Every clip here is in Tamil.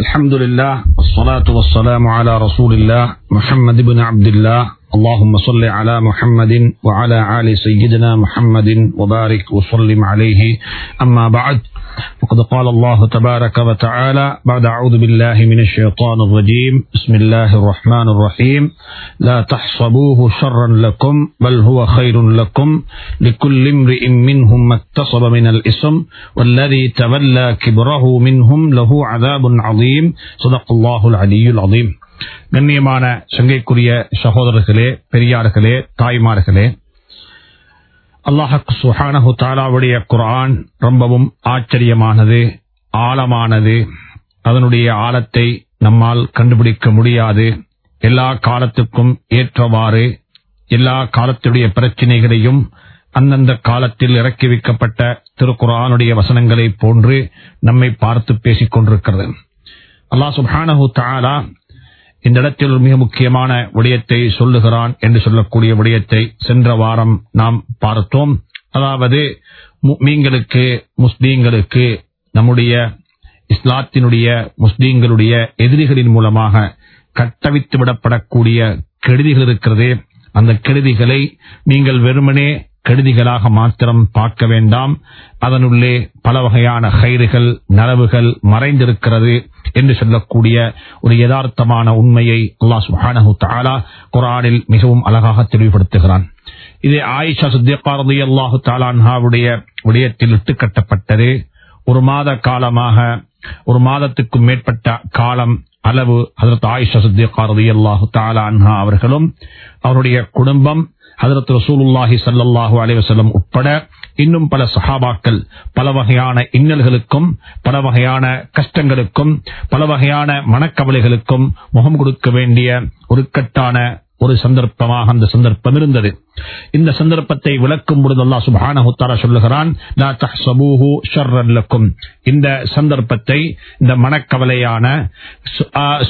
الحمد لله والصلاة والسلام على رسول الله محمد بن عبد الله. اللهم صل على محمد وعلى آل سيدنا محمد وبارك وسلم عليه. أما بعد فقد قال الله تبارك وتعالى بعد أعوذ بالله من الشيطان الرجيم بسم الله الرحمن الرحيم لا تحسبوه شرا لكم بل هو خير لكم لكل امرئ منهم ما اكتسب من الإثم والذي تولى كبره منهم له عذاب عظيم صدق الله العلي العظيم கண்ணியமான சங்கைக்குரிய சகோதரர்களே பெரியார்களே தாய்மார்களே அல்லாஹக் சுஹானஹு தாலாவுடைய குரான் ரொம்பவும் ஆச்சரியமானது ஆழமானது. அதனுடைய ஆழத்தை நம்மால் கண்டுபிடிக்க முடியாது. எல்லா காலத்துக்கும் ஏற்றவாறு எல்லா காலத்துடைய பிரச்சினைகளையும் அந்தந்த காலத்தில் இறக்கி வைக்கப்பட்ட திருக்குரானுடைய வசனங்களை போன்று நம்மை பார்த்து பேசிக் கொண்டிருக்கிறது. அல்லாஹ் சுஹானஹு தாலா இந்த இடத்தில் ஒரு மிக முக்கியமான விடயத்தை சொல்லுகிறான் என்று சொல்லக்கூடிய விடயத்தை சென்ற வாரம் நாம் பார்த்தோம். அதாவது மீன்களுக்கு முஸ்லீம்களுக்கு நம்முடைய இஸ்லாத்தினுடைய முஸ்லீம்களுடைய எதிரிகளின் மூலமாக கட்டவித்து விடப்படக்கூடிய கெடுதிகள் இருக்கிறதே. அந்த கெடுதிகளை நீங்கள் வெறுமனே கெடுதிகளாக மாத்திரம் பார்க்க வேண்டாம். அதனுள்ளே பல வகையான கயிறுகள் நனவுகள் மறைந்திருக்கிறது என்று சொல்லக்கூடிய ஒரு யதார்த்தமான உண்மையை அல்லா சுஹானஹு தாலா குரானில் மிகவும் அழகாக தெளிவுபடுத்துகிறான். இது ஆயிஷா சுத்தியப்பாரதி அல்லாஹு தாலான்ஹாவுடைய விடயத்தில் இட்டுக்கட்டப்பட்டது. ஒரு மாத காலமாக ஒரு மாதத்துக்கும் மேற்பட்ட காலம் அளவு அதற்கு ஆயிஷா சுத்தியக்காரதி அல்லாஹு தாலான்ஹா அவர்களும் அவருடைய குடும்பம் ஹதரத் ரசூலுல்லாஹி சல்லாஹூ அலைவசல்லம் உட்பட இன்னும் பல சஹாபாக்கள் பல வகையான இன்னல்களுக்கும் பல வகையான கஷ்டங்களுக்கும் பல வகையான மனக்கவலைகளுக்கும் முகம் கொடுக்க வேண்டிய ஒரு கட்டான ஒரு சந்தர்ப்பமாக அந்த சந்தர்ப்பம் இருந்தது. இந்த சந்தர்ப்பத்தை விளக்கும் பொழுது அல்லா சுபானஹுத்தாரா சொல்லுகிறான் இந்த சந்தர்ப்பத்தை இந்த மனக்கவலையான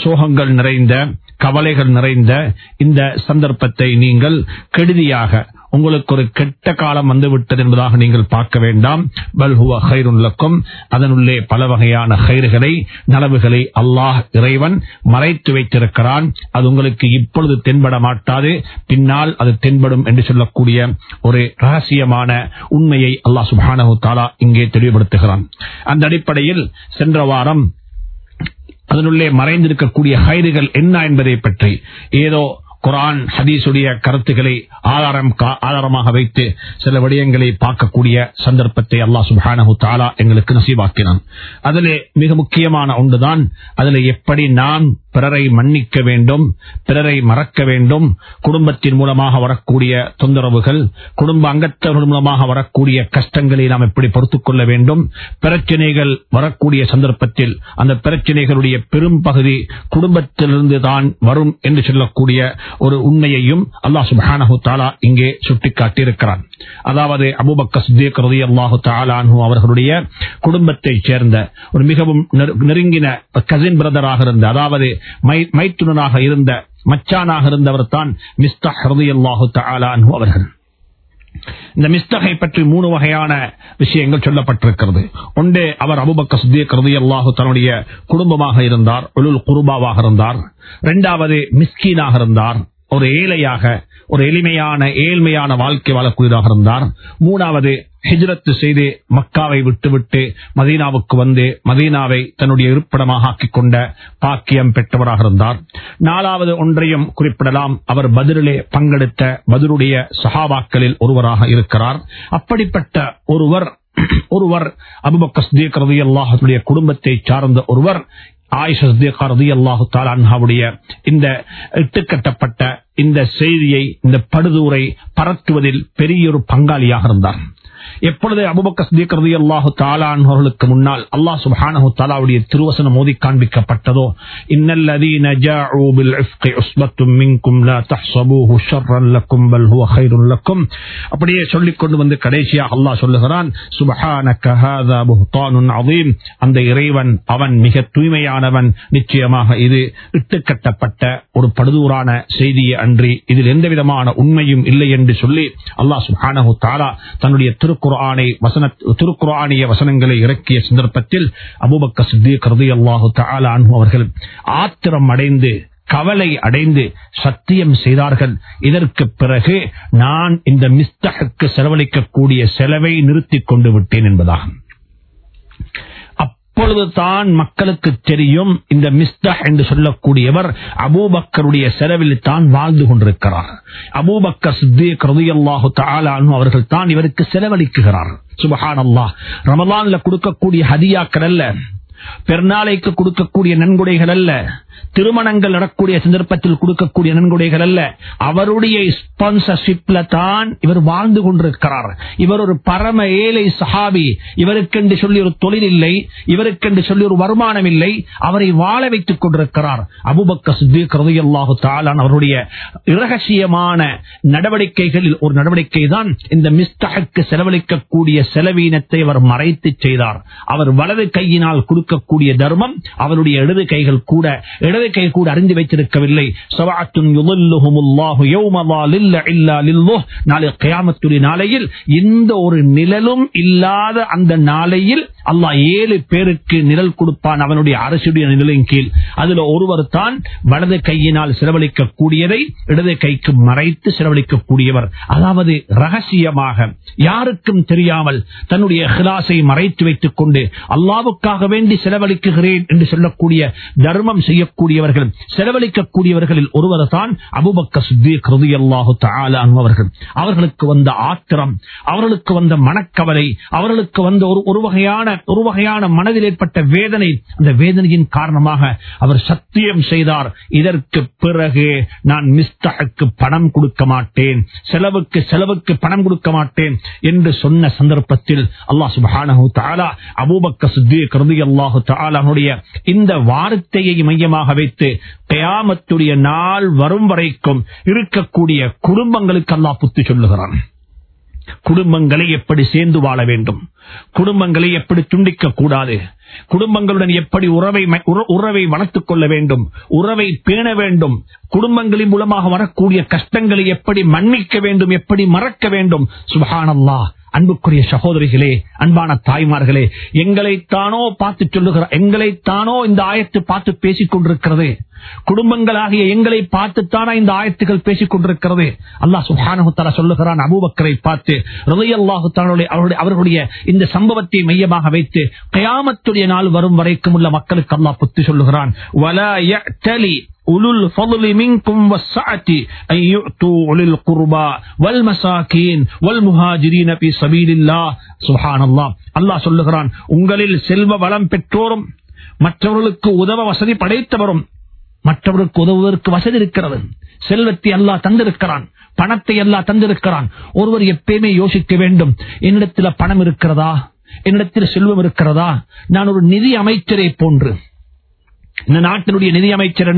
சோகங்கள் நிறைந்த கவலைகள் நிறைந்த இந்த சந்தர்ப்பத்தை நீங்கள் கெடுதியாக உங்களுக்கு ஒரு கெட்ட காலம் வந்துவிட்டது என்பதாக நீங்கள் பார்க்க வேண்டாம். பல்ஹுவ ஹைருல்லக்கும் அதனுள்ளே பல வகையான ஹைறுகளை நலவுகளை அல்லாஹ் இறைவன் மறைத்து வைத்திருக்கிறான். அது உங்களுக்கு இப்பொழுது தென்பட மாட்டாது. பின்னால் அது தென்படும் என்று சொல்லக்கூடிய ஒரு ரகசியமான உண்மையை அல்லாஹ் சுபானு தாலா இங்கே தெளிவுபடுத்துகிறான். அந்த அடிப்படையில் சென்ற வாரம் அதனுள்ளே மறைந்திருக்கக்கூடிய ஹைறுகள் என்ன என்பதை பற்றி ஏதோ குரான் ஹதீசுடைய கருத்துக்களை ஆதாரம் ஆதாரமாக வைத்து சில விடயங்களை பார்க்கக்கூடிய சந்தர்ப்பத்தை அல்லா சுபானு தாலா எங்களுக்கு நசீவாக்கினான் அதிலே மிக முக்கியமான ஒன்றுதான் அதில் எப்படி நான் பிறரை மன்னிக்க வேண்டும் பிறரை மறக்க வேண்டும் குடும்பத்தின் மூலமாக வரக்கூடிய தொந்தரவுகள் குடும்ப அங்கத்தவர்கள் மூலமாக வரக்கூடிய கஷ்டங்களை நாம் எப்படி பொறுத்துக் கொள்ள வேண்டும் பிரச்சனைகள் வரக்கூடிய சந்தர்ப்பத்தில் அந்த பிரச்சனைகளுடைய பெரும் பகுதி குடும்பத்திலிருந்து தான் வரும் என்று சொல்லக்கூடிய ஒரு உண்மையையும் அல்லா சுபானு தாலா இங்கே சுட்டிக்காட்டியிருக்கிறான். அதாவது அபுபக்க சித்தேக் ரதி அல்லாஹு தாலானு அவர்களுடைய குடும்பத்தைச் சேர்ந்த ஒரு மிகவும் நெருங்கின கசின் பிரதராக இருந்த அதாவது மைத்துனனாக இருந்த மச்சானாக இருந்தவர் தான் மிஸ்தா ஹரதி அல்லாஹு தாலானு அவர்கள். இந்த மிஸ்தகை பற்றி மூணு வகையான விஷயங்கள் சொல்லப்பட்டிருக்கிறது. ஒன்றே அவர் அபுபக்க சுத்திய கருதி அல்லாஹு தன்னுடைய குடும்பமாக இருந்தார் ஒழுல் குருபாவாக இருந்தார். இரண்டாவது மிஸ்கீனாக இருந்தார். ஒரு ஏழையாக ஒரு எளிமையான ஏழ்மையான வாழ்க்கை வாழக்கூடியதாக இருந்தார். மூணாவது ஹிஜ்ரத்து செய்து மக்காவை விட்டுவிட்டு மதீனாவுக்கு வந்து மதீனாவை தன்னுடைய இருப்பிடமாக ஆக்கிக் கொண்ட பாக்கியம் பெற்றவராக இருந்தார். நாலாவது ஒன்றையும் குறிப்பிடலாம். அவர் பதிலே பங்கெடுத்த பதிலுடைய சஹாபாக்களில் ஒருவராக இருக்கிறார். அப்படிப்பட்ட ஒருவர் ஒருவர் அபுபக்கஸ்தீக் ரதி அல்லாஹுடைய குடும்பத்தை சார்ந்த ஒருவர் ஆயிஷாவுடைய இந்த இட்டுக்கட்டப்பட்ட இந்த செய்தியை இந்த படுதூரை பரத்துவதில் பெரிய ஒரு பங்காளியாக இருந்தார். எப்பொழுது அபுபக்கஸ்தீக்ரதி அல்லாஹு தாலான்வர்களுக்கு முன்னால் அல்லாஹ் சுபானு தாலாவுடைய திருவசனம் மோதி காண்பிக்கப்பட்டதோ இன்னல்லதீன ஜாஉ பில் இஃப்கி உஸ்பத்தும் மின்கும் லா தஹ்ஸபூஹு ஷர்ரன் லக்கும் பல் ஹுவ கைருன் லக்கும். அப்படியே சொல்லிக் கொண்டு வந்து கடைசியாக அல்லாஹ் சொல்லுகிறான் சுபஹானக ஹாதா புஹ்தானுன் அதீம் அந்த இறைவன் அவன் மிக தூய்மையானவன். நிச்சயமாக இது இட்டுக்கட்டப்பட்ட ஒரு படுதூரான செய்தியை அன்றி இதில் எந்த விதமான உண்மையும் இல்லை என்று சொல்லி அல்லாஹ் சுப்ஹானஹு தாலா தன்னுடைய திரு திருக்குறானை வசன திருக்குறானிய வசனங்களை இறக்கிய சந்தர்ப்பத்தில் அபுபக்க சித்தி கருதி அல்லாஹு தஆலா அன்பு அவர்கள் ஆத்திரம் அடைந்து கவலை அடைந்து சத்தியம் செய்தார்கள். இதற்கு பிறகு நான் இந்த மிஸ்தகுக்கு செலவழிக்கக்கூடிய செலவை நிறுத்திக் கொண்டு விட்டேன் என்பதாகும். அப்பொழுதுதான் மக்களுக்கு தெரியும் இந்த மிஸ்தஹ் என்று சொல்லக்கூடியவர் அபூபக்கருடைய செலவில் தான் வாழ்ந்து கொண்டிருக்கிறார். அபூபக்கர் சித்தீக் ரதியல்லாஹு தாலானு அவர்கள் தான் இவருக்கு செலவழிக்குகிறார். சுபஹான் அல்லாஹ் ரமலான்ல கொடுக்கக்கூடிய ஹதியாக்கள் அல்ல. பெருநாளைக்கு கொடுக்கக்கூடிய நன்கொடைகள் அல்ல. திருமணங்கள் நடக்கூடிய சந்தர்ப்பத்தில் கொடுக்கக்கூடிய நன்கொடைகள் அல்ல. அவருடைய ஸ்பான்சர்ஷிப்ல தான் இவர் வாழ்ந்து கொண்டிருக்கிறார். இவர் ஒரு பரம ஏழை சஹாபி. இவருக்கென்று சொல்லி ஒரு தொழில் இல்லை. இவருக்கென்று சொல்லி ஒரு வருமானம் இல்லை. அவரை வாழ வைத்துக் கொண்டிருக்கிறார். அபுபக்க சித்திக் ரதையல்லாஹு தாலான் அவருடைய இரகசியமான நடவடிக்கைகளில் ஒரு நடவடிக்கை தான் இந்த மிஸ்தகக்கு செலவழிக்கக்கூடிய செலவீனத்தை அவர் மறைத்து செய்தார். அவர் வலது கையினால் கொடுக்கக்கூடிய தர்மம் அவருடைய இடது கைகள் கூட. இடது கை கூட அறிந்து வைத்திருக்கவில்லை. இல்லா நாளை நாளையில் எந்த ஒரு நிழலும் இல்லாத அந்த நாளையில் அல்லாஹ் ஏழு பேருக்கு நிழல் கொடுப்பான் அவனுடைய அரசுடைய நிழலின் கீழ். அதுல ஒருவர் தான் வலது கையினால் செலவழிக்க கூடியதை இடது கைக்கு மறைத்து செலவழிக்கக்கூடியவர் அதாவது ரகசியமாக யாருக்கும் தெரியாமல் தன்னுடைய ஹிலாசை மறைத்து வைத்துக் கொண்டு அல்லாவுக்காக வேண்டி செலவழிக்குகிறேன் என்று சொல்லக்கூடிய தர்மம் செய்யக்கூடியவர்கள் செலவழிக்கக்கூடியவர்களில் ஒருவர் தான் அபுபக்க சித்திக் ரலியல்லாஹு தஆலா அவர்கள். அவர்களுக்கு வந்த ஆத்திரம் அவர்களுக்கு வந்த மனக்கவலை அவர்களுக்கு வந்த ஒரு ஒரு வகையான ஒரு வகையான மனதில் ஏற்பட்ட வேதனை அந்த வேதனையின் காரணமாக அவர் சத்தியம் செய்தார். இதற்கு பிறகு நான் மிஸ்தகுக்கு பணம் கொடுக்க மாட்டேன். செலவுக்கு செலவுக்கு பணம் கொடுக்க மாட்டேன் என்று சொன்ன சந்தர்ப்பத்தில் அல்லாஹ் தாலா தஆலா அபூபக்கர் கருதி அல்லாஹு தஆலாவுடைய இந்த வார்த்தையை மையமாக வைத்து கயாமத்துடைய நாள் வரும் வரைக்கும் இருக்கக்கூடிய குடும்பங்களுக்கு அல்லாஹ் புத்தி சொல்லுகிறான். குடும்பங்களை எப்படி சேர்ந்து வாழ வேண்டும்? குடும்பங்களை எப்படி துண்டிக்க கூடாது? குடும்பங்களுடன் எப்படி உறவை உற- உறவை வளர்த்துக் கொள்ள வேண்டும்? உறவை பேண வேண்டும்? குடும்பங்களின் மூலமாக வரக்கூடிய கஷ்டங்களை எப்படி மன்னிக்க வேண்டும்? எப்படி மறக்க வேண்டும்? சுபஹானல்லாஹ். அன்புக்குரிய சகோதரிகளே அன்பான தாய்மார்களே எங்களைத்தானோ பார்த்து சொல்லுகிற எங்களைத்தானோ இந்த ஆயத்து பார்த்து பேசிக் கொண்டிருக்கிறது. குடும்பங்களாகிய எங்களை பார்த்துத்தானா இந்த ஆயத்துகள் பேசிக் கொண்டிருக்கிறது. அல்லாஹ் சுப்ஹானஹு சொல்லுகிறான் அபூபக்கரை பார்த்து ரலியல்லாஹு தஆலா அவருடைய அவர்களுடைய இந்த சம்பவத்தை மையமாக வைத்து கயாமத்துடைய நாள் வரும் வரைக்கும் உள்ள மக்களுக்கு அல்லா புத்தி சொல்லுகிறான். ulul fadli minkum was-sa'ati ay yu'tu ulil qurba wal masakin wal muhajirin fi sabilillah. Subhanallah. அல்லாஹ் சொல்லுகிறான் உங்களில் செல்வ வளம் பெற்றோரும் மற்றவர்களுக்கு உதவ வசதி படைத்தவரும் மற்றவர்களுக்கு உதவுவதற்கு வசதி இருக்கிறது. செல்வத்தை அல்லாஹ் தந்திருக்கிறான் பணத்தை எல்லாம் தந்திருக்கிறான். ஒருவர் எப்பயுமே யோசிக்க வேண்டும் என்னிடத்தில் பணம் இருக்கிறதா? என்னிடத்தில் செல்வம் இருக்கிறதா? நான் ஒரு நிதி அமைச்சரை போன்று இந்த நாட்டினுடைய நிதியமைச்சர்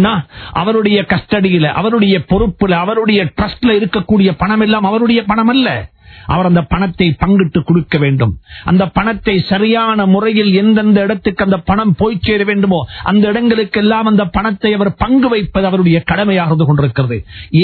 அவருடைய கஸ்டடியில அவருடைய பொறுப்புல அவருடைய ட்ரஸ்ட்ல இருக்கக்கூடிய பணம் எல்லாம் அவருடைய பணம் அல்ல. அவர் அந்த பணத்தை பங்கிட்டு கொடுக்க வேண்டும். அந்த பணத்தை சரியான முறையில் எந்தெந்த இடத்துக்கு அந்த பணம் போய் சேர வேண்டுமோ அந்த இடங்களுக்கு எல்லாம் அந்த பணத்தை அவர் பங்கு வைப்பது அவருடைய கடமையாக இருந்து கொண்டிருக்கிறது.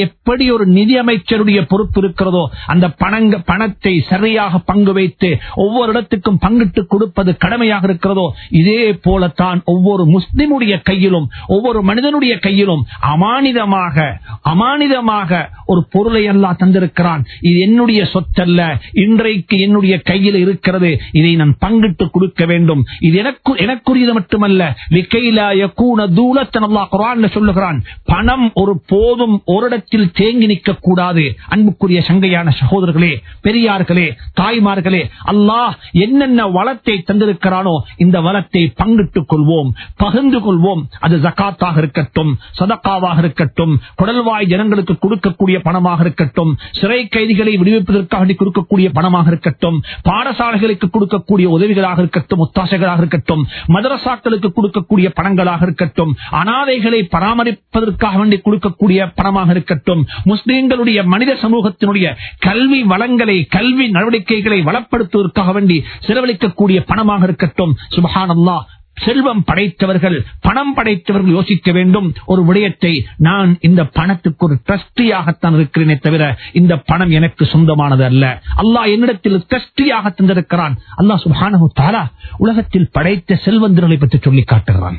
எப்படி ஒரு நிதி அமைச்சருடைய பொறுப்பு இருக்கிறதோ அந்த பணங்க பணத்தை சரியாக பங்கு வைத்து ஒவ்வொரு இடத்துக்கும் பங்கிட்டு கொடுப்பது கடமையாக இருக்கிறதோ இதே போலத்தான் ஒவ்வொரு முஸ்லிமுடைய கையிலும் ஒவ்வொரு மனிதனுடைய கையிலும் அமானிதமாக அமானிதமாக ஒரு பொருளை எல்லாம் தந்திருக்கிறான். இது என்னுடைய சொத்து. சொத்தல்ல இன்றைக்கு என்னுடைய கையில் இருக்கிறது. இதை நான் பங்கிட்டு கொடுக்க வேண்டும். இது எனக்கு எனக்குரியது மட்டுமல்ல. லிக்கைலா யகூன தூலத்தன் அல்லாஹ் சொல்லுகிறான். பணம் ஒரு போதும் ஓரிடத்தில் தேங்கி நிற்க கூடாது அன்புக்குரிய சங்கையான சகோதரர்களே பெரியார்களே தாய்மார்களே அல்லாஹ் என்னென்ன வளத்தை தந்திருக்கிறானோ இந்த வளத்தை பங்கிட்டுக் கொள்வோம். பகிர்ந்து கொள்வோம். அது ஜகாத்தாக இருக்கட்டும் சதக்காவாக இருக்கட்டும் குடல்வாய் ஜனங்களுக்கு கொடுக்கக்கூடிய பணமாக இருக்கட்டும் சிறை கைதிகளை விடுவிப்பதற்காக வேண்டி கொடுக்கக்கூடிய பணமாக இருக்கட்டும் பாடசாலைகளுக்கு கொடுக்கக்கூடிய உதவிகளாக இருக்கட்டும் ஒத்தாசைகளாக இருக்கட்டும் மதரசாக்களுக்கு கொடுக்கக்கூடிய பணங்களாக இருக்கட்டும் அனாதைகளை பராமரிப்பதற்காக வேண்டி கொடுக்கக்கூடிய பணமாக இருக்கட்டும் முஸ்லிம்களுடைய மனித சமூகத்தினுடைய கல்வி வளங்களை கல்வி நடவடிக்கைகளை வளப்படுத்துவதற்காக வேண்டி செலவழிக்கக்கூடிய பணமாக இருக்கட்டும். சுபகானந்தா செல்வம் படைத்தவர்கள் பணம் படைத்தவர்கள் யோசிக்க வேண்டும். ஒரு விடயத்தை நான் இந்த பணத்துக்கு ஒரு ட்ரஸ்டியாகத்தான் இருக்கிறேனே தவிர இந்த பணம் எனக்கு சொந்தமானது அல்ல. அல்லாஹ் என்னிடத்தில் ட்ரஸ்டியாக தந்திருக்கிறான். அல்லாஹ் சுபானு தாரா உலகத்தில் படைத்த செல்வந்தர்களை பற்றி சொல்லி காட்டுகிறான்.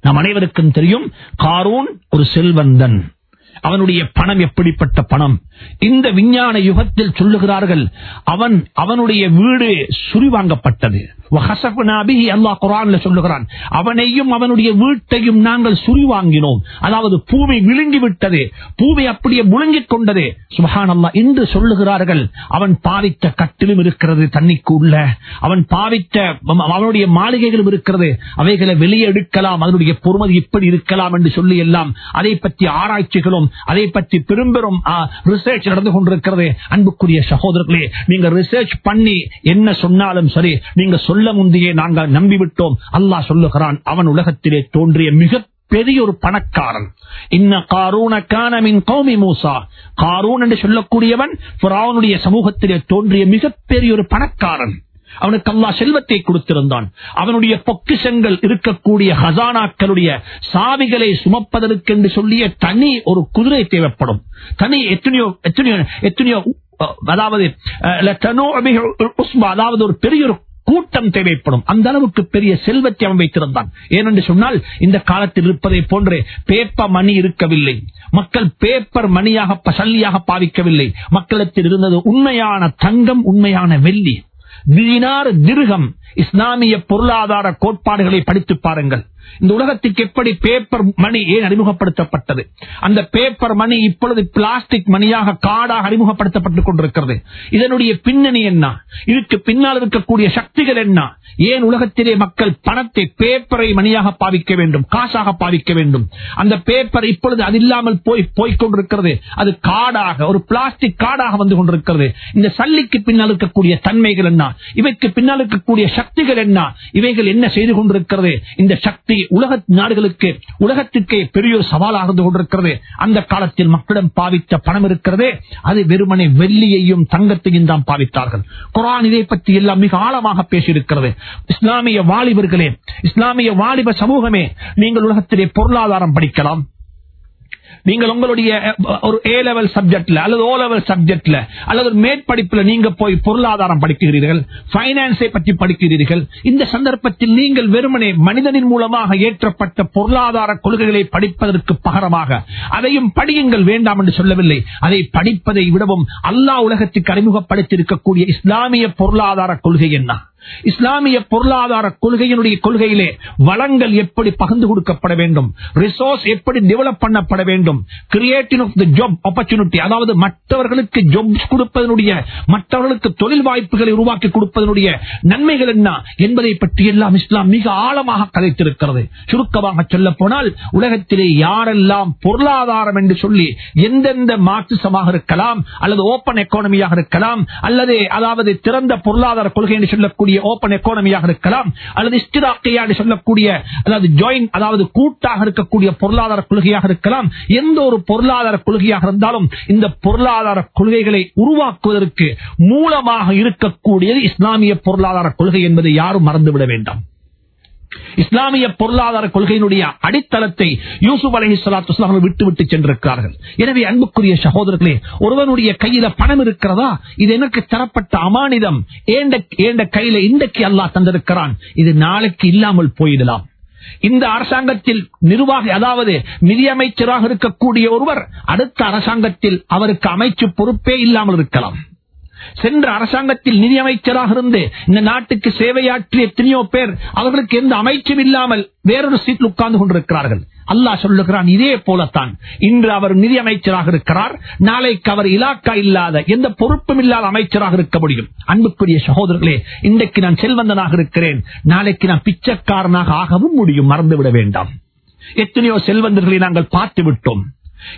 நம் அனைவருக்கும் தெரியும் காரூன் ஒரு செல்வந்தன். அவனுடைய பணம் எப்படிப்பட்ட பணம்? இந்த விஞ்ஞான யுகத்தில் சொல்லுகிறார்கள் அவன் அவனுடைய வீடு சுரிவாங்கப்பட்டது. அல்லாஹ் குரான்ல சொல்லுகிறான் அவனையும் அவனுடைய வீட்டையும் நாங்கள் சுரிவாங்கினோம். அதாவது பூமி விழுங்கி விட்டது பூமி அப்படியே முழுங்கிக் கொண்டது. சுபஹான் அல்லா என்று சொல்லுகிறார்கள் அவன் பாவித்த கட்டிலும் இருக்கிறது தண்ணிக்கு உள்ள அவன் பாவித்த அவனுடைய மாளிகைகளும் இருக்கிறது அவைகளை வெளியே எடுக்கலாம் அதனுடைய பொறுமதி இப்படி இருக்கலாம் என்று சொல்லி எல்லாம் அதை பற்றி ஆராய்ச்சிகளும் அதை பற்றி பெரும்பெரும் ரிசர்ச் நடந்து கொண்டிருக்கிறது. அன்புக்குரிய சகோதரர்களே நீங்க ரிசர்ச் பண்ணி என்ன சொன்னாலும் சரி நீங்க சொல்ல முந்தையே நாங்கள் நம்பிவிட்டோம். அல்லாஹ் சொல்லுகிறான் அவன் உலகத்திலே தோன்றிய மிக பெரிய ஒரு பணக்காரன். இன்ன காரூன மின் கௌமி மூசா. காரூன் என்று சொல்லக்கூடியவன் சமூகத்திலே தோன்றிய மிகப்பெரிய ஒரு பணக்காரன். அவனுக்கு அல்லா செல்வத்தை கொடுத்திருந்தான். அவனுடைய பொக்கிஷங்கள் இருக்கக்கூடிய ஹசானாக்களுடைய சாவிகளை சுமப்பதற்கு என்று சொல்லிய தனி ஒரு குதிரை தேவைப்படும். தனி எத்தனையோ எத்தனையோ எத்தனையோ அதாவது அதாவது ஒரு பெரிய ஒரு கூட்டம் தேவைப்படும். அந்த அளவுக்கு பெரிய செல்வத்தை அவன் வைத்திருந்தான். ஏனென்று சொன்னால் இந்த காலத்தில் இருப்பதை போன்று பேப்பர் மணி இருக்கவில்லை. மக்கள் பேப்பர் மணியாக சல்லியாக பாவிக்கவில்லை. மக்களத்தில் இருந்தது உண்மையான தங்கம் உண்மையான வெள்ளி. தீனார் திருகம் இஸ்லாமிய பொருளாதார கோட்பாடுகளை படித்து பாருங்கள். இந்த உலகத்துக்கு எப்படி பேப்பர் மணி ஏன் அறிமுகப்படுத்தப்பட்டது? அந்த பேப்பர் மணி இப்பொழுது பிளாஸ்டிக் மணியாக காடாக அறிமுகப்படுத்தப்பட்டுக் கொண்டிருக்கிறது. இதனுடைய பின்னணி என்ன? இதுக்கு பின்னால் இருக்கக்கூடிய சக்திகள் என்ன? ஏன் உலகத்திலே மக்கள் பணத்தை பேப்பரை மணியாக பாவிக்க வேண்டும் காசாக பாவிக்க வேண்டும்? அந்த பேப்பர் இப்பொழுது அது இல்லாமல் போய் போய்கொண்டிருக்கிறது அது காடாக ஒரு பிளாஸ்டிக் காடாக வந்து கொண்டிருக்கிறது. இந்த சல்லிக்கு பின்னால் இருக்கக்கூடிய தன்மைகள் என்ன? இவைக்கு பின்னால் இருக்கக்கூடிய சக்திகள் என்ன? இவைகள் என்ன செய்து கொண்டிருக்கிறது? இந்த சக்தி உலக நாடுகளுக்கு உலகத்துக்கே பெரிய ஒரு சவாலாக இருந்து கொண்டிருக்கிறது. அந்த காலத்தில் மக்களிடம் பாவித்த பணம் இருக்கிறதே அது வெறுமனை வெள்ளியையும் தங்கத்தையும் தான் பாவித்தார்கள். குரான் இதை பற்றி எல்லாம் மிக ஆழமாக பேசியிருக்கிறது. இஸ்லாமிய வாலிபர்களே இஸ்லாமிய வாலிப சமூகமே நீங்கள் உலகத்திலே பொருளாதாரம் படிக்கலாம். நீங்கள் உங்களுடைய ஒரு ஏ லெவல் சப்ஜெக்ட்ல அல்லது ஓ லெவல் சப்ஜெக்ட்ல அல்லது ஒரு மேற்படிப்புல நீங்க போய் பொருளாதாரம் படிக்கிறீர்கள் பைனான்ஸை பற்றி படிக்கிறீர்கள் இந்த சந்தர்ப்பத்தில் நீங்கள் வெறுமனே மனிதனின் மூலமாக ஏற்றப்பட்ட பொருளாதார கொள்கைகளை படிப்பதற்கு பகரமாக அதையும் படியுங்கள் வேண்டாம் என்று சொல்லவில்லை. அதை படிப்பதை விடவும் அல்லா உலகத்துக்கு அறிமுகப்படுத்தி இருக்கக்கூடிய இஸ்லாமிய பொருளாதார கொள்கை என்ன? இஸ்லாமிய பொருளாதார கொள்கையினுடைய கொள்கையிலே வளங்கள் எப்படி பகிர்ந்து கொடுக்கப்பட வேண்டும்? ரிசோர்ஸ் எப்படி டெவலப் பண்ணப்பட வேண்டும்? Creating of the job opportunity அதாவது மற்றவர்களுக்கு ஜாப்ஸ் கொடுப்பதனுடைய மற்றவர்களுக்கு தொழில் வாய்ப்புகளை உருவாக்கி கொடுப்பதனுடைய நன்மைகள் என்ன என்பதை பற்றி எல்லாம் இஸ்லாம் மிக ஆழமாக கதைத்திருக்கிறது. சுருக்கமாக சொல்ல போனால் உலகத்திலே யாரெல்லாம் பொருளாதாரம் என்று சொல்லி எந்தெந்த மார்க்சிசமாக இருக்கலாம் அல்லது ஓபன் எக்கானமியாக இருக்கலாம் அல்லது அதாவது திறந்த பொருளாதார கொள்கை என்று சொல்லக்கூடிய ஓபன் எக்கானமியாக இருக்கலாம் அல்லது இஸ்டிராக்கையா சொல்லக்கூடிய அதாவது ஜாயின் அதாவது கூட்டாக இருக்கக்கூடிய பொருளாதார கொள்கையாக இருக்கலாம். எந்த ஒரு பொருளாதார கொள்கையாக இருந்தாலும் இந்த பொருளாதார கொள்கைகளை உருவாக்குவதற்கு மூலமாக இருக்கக்கூடியது இஸ்லாமிய பொருளாதார கொள்கை என்பதை யாரும் மறந்துவிட வேண்டாம். இஸ்லாமிய பொருளாதார கொள்கையினுடைய அடித்தளத்தை யூசுப் அலஹி சலாத்து விட்டு விட்டு சென்றிருக்கிறார்கள். எனவே அன்புக்குரிய சகோதரர்களே ஒருவனுடைய கையில பணம் இருக்கிறதா? இது எனக்கு தரப்பட்ட அமானிதம். ஏண்ட கையில இன்றைக்கு அல்லாஹ் தந்திருக்கிறான். இது நாளைக்கு இல்லாமல் போயிடலாம். இந்த அரசாங்கத்தில் நிர்வாகி அதாவது நிதியமைச்சராக இருக்கக்கூடிய ஒருவர் அடுத்த அரசாங்கத்தில் அவருக்கு அமைச்சு பொறுப்பே இல்லாமல் இருக்கலாம். சென்ற அரசாங்கத்தில் நிதியமைச்சராக இருந்து இந்த நாட்டுக்கு சேவையாற்றிய எத்தனையோ பேர் அவர்களுக்கு எந்த அமைச்சும் இல்லாமல் வேறொரு சீட்டில் உட்கார்ந்து கொண்டிருக்கிறார்கள். அல்லாஹ் சொல்லுகிறான் இதே போலத்தான். இன்று அவர் நிதியமைச்சராக இருக்கிறார். நாளைக்கு அவர் இலாக்கா இல்லாத எந்த பொறுப்பும் இல்லாத அமைச்சராக இருக்க முடியும். அன்புக்குரிய சகோதரர்களே இன்றைக்கு நான் செல்வந்தனாக இருக்கிறேன். நாளைக்கு நான் பிச்சைக்காரனாக ஆகவும் முடியும். மறந்துவிட வேண்டாம். எத்தனையோ செல்வந்தர்களை நாங்கள் பார்த்து விட்டோம்.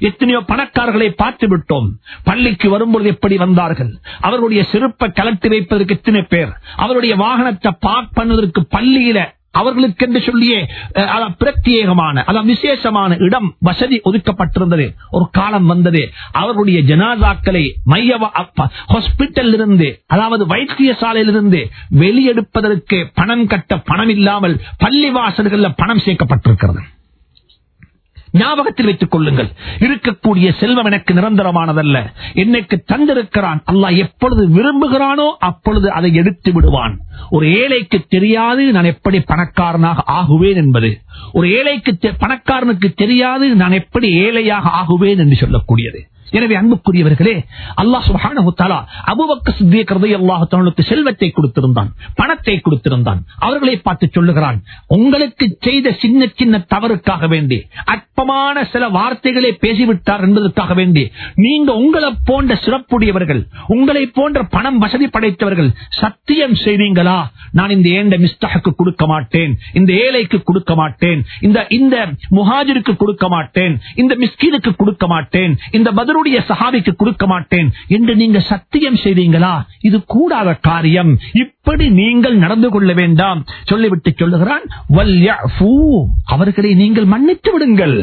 எத்தனையோ பணக்காரர்களை பார்த்து விட்டோம். பள்ளிக்கு வரும்பொழுது எப்படி வந்தார்கள்? அவர்களுடைய செருப்பை கலட்டி வைப்பதற்கு எத்தனை பேர்? அவருடைய வாகனத்தை பார்க் பண்ணுவதற்கு பள்ளியில அவர்களுக்கு என்று சொல்லியே பிரத்யேகமான அதான் விசேஷமான இடம் வசதி ஒதுக்கப்பட்டிருந்தது. ஒரு காலம் வந்தது. அவர்களுடைய ஜனாதாக்களை மைய ஹாஸ்பிட்டல் இருந்து அதாவது வைத்தியசாலையிலிருந்து வெளியெடுப்பதற்கு பணம் கட்ட பணம் இல்லாமல் பள்ளி வாசல்கள் பணம் சேர்க்கப்பட்டிருக்கிறது. ஞாபகத்தில் வைத்துக் கொள்ளுங்கள். இருக்கக்கூடிய செல்வம் எனக்கு நிரந்தரமானதல்ல. என்னைக்கு தந்திருக்கிறான் அல்லா எப்பொழுது விரும்புகிறானோ அப்பொழுது அதை எடுத்து விடுவான். ஒரு ஏழைக்கு தெரியாது நான் எப்படி பணக்காரனாக ஆகுவேன் என்பது. ஒரு ஏழைக்கு பணக்காரனுக்கு தெரியாது நான் எப்படி ஏழையாக ஆகுவேன் என்று சொல்லக்கூடியது. எனவே அன்புக்குரியவர்களே அல்லா சுபானா அபுபக்க அபூபக்கர் சித்திக் செல்வத்தை கொடுத்திருந்தான் பணத்தை கொடுத்திருந்தான். அவர்களை பார்த்து சொல்லுகிறான் உங்களுக்கு செய்த சின்ன சின்ன தவறுக்காக வேண்டி அற்பமான சில வார்த்தைகளை பேசிவிட்டார் என்பதற்காக வேண்டி நீங்க உங்களை போன்ற சிறப்புடையவர்கள் உங்களை போன்ற பணம் வசதி படைத்தவர்கள் சத்தியம் செய்வீங்களா நான் இந்த ஏண்ட மிஸ்டாக்கு கொடுக்க மாட்டேன் இந்த ஏழைக்கு கொடுக்க மாட்டேன் இந்த இந்த முஹாஜிருக்கு கொடுக்க மாட்டேன் இந்த மிஸ்கீனுக்கு கொடுக்க மாட்டேன் இந்த உங்களுடைய சஹாபிக்கு கொடுக்க மாட்டேன் என்று நீங்க சத்தியம் செய்வீங்களா? இது கூடாத காரியம். இப்படி நீங்கள் நடந்து கொள்ள வேண்டாம். சொல்லிவிட்டு சொல்லுகிறான் அவர்களை நீங்கள் மன்னித்து விடுங்கள்.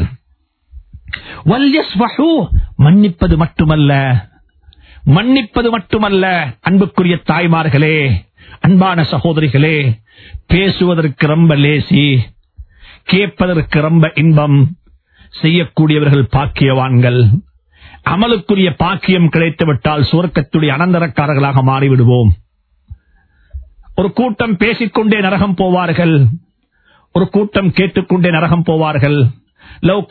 மன்னிப்பது மட்டுமல்ல. மன்னிப்பது மட்டுமல்ல. அன்புக்குரிய தாய்மார்களே அன்பான சகோதரிகளே பேசுவதற்கு ரொம்ப லேசி கேட்பதற்கு ரொம்ப இன்பம் செய்யக்கூடியவர்கள் பாக்கியவான்கள். அமலுக்குரிய பாக்கியம் கிடைத்துவிட்டால் சுவர்க்கத்துடைய அனந்தரக்காரர்களாக மாறிவிடுவோம். ஒரு கூட்டம் பேசிக்கொண்டே நரகம் போவார்கள். ஒரு கூட்டம் கேட்டுக்கொண்டே நரகம் போவார்கள். லவ்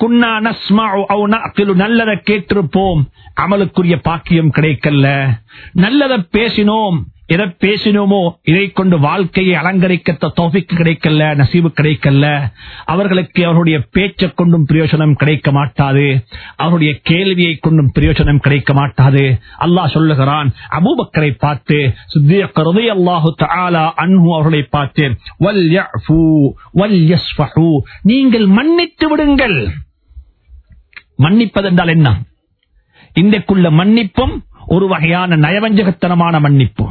அவ் நல்லதை கேட்டிருப்போம். அமலுக்குரிய பாக்கியம் கிடைக்கல நல்லதை பேசினோம். எதை பேசினோமோ இதை கொண்டு வாழ்க்கையை அலங்கரிக்க தோஃபிக்கு கிடைக்கல நசீவு கிடைக்கல. அவர்களுக்கு அவருடைய பேச்சை கொண்டும் பிரயோஜனம் கிடைக்க மாட்டாது. அவருடைய கேள்வியை கொண்டும் பிரயோஜனம் கிடைக்க மாட்டாது. அல்லாஹ் சொல்லுகிறான் அபூபக்கரை பார்த்து கருதை அல்லாஹு தாலா அன்ஹு அவர்களை பார்த்து நீங்கள் மன்னித்து விடுங்கள். மன்னிப்பதென்றால் என்ன? இன்றைக்குள்ள மன்னிப்பும் ஒரு வகையான நயவஞ்சகத்தனமான மன்னிப்பு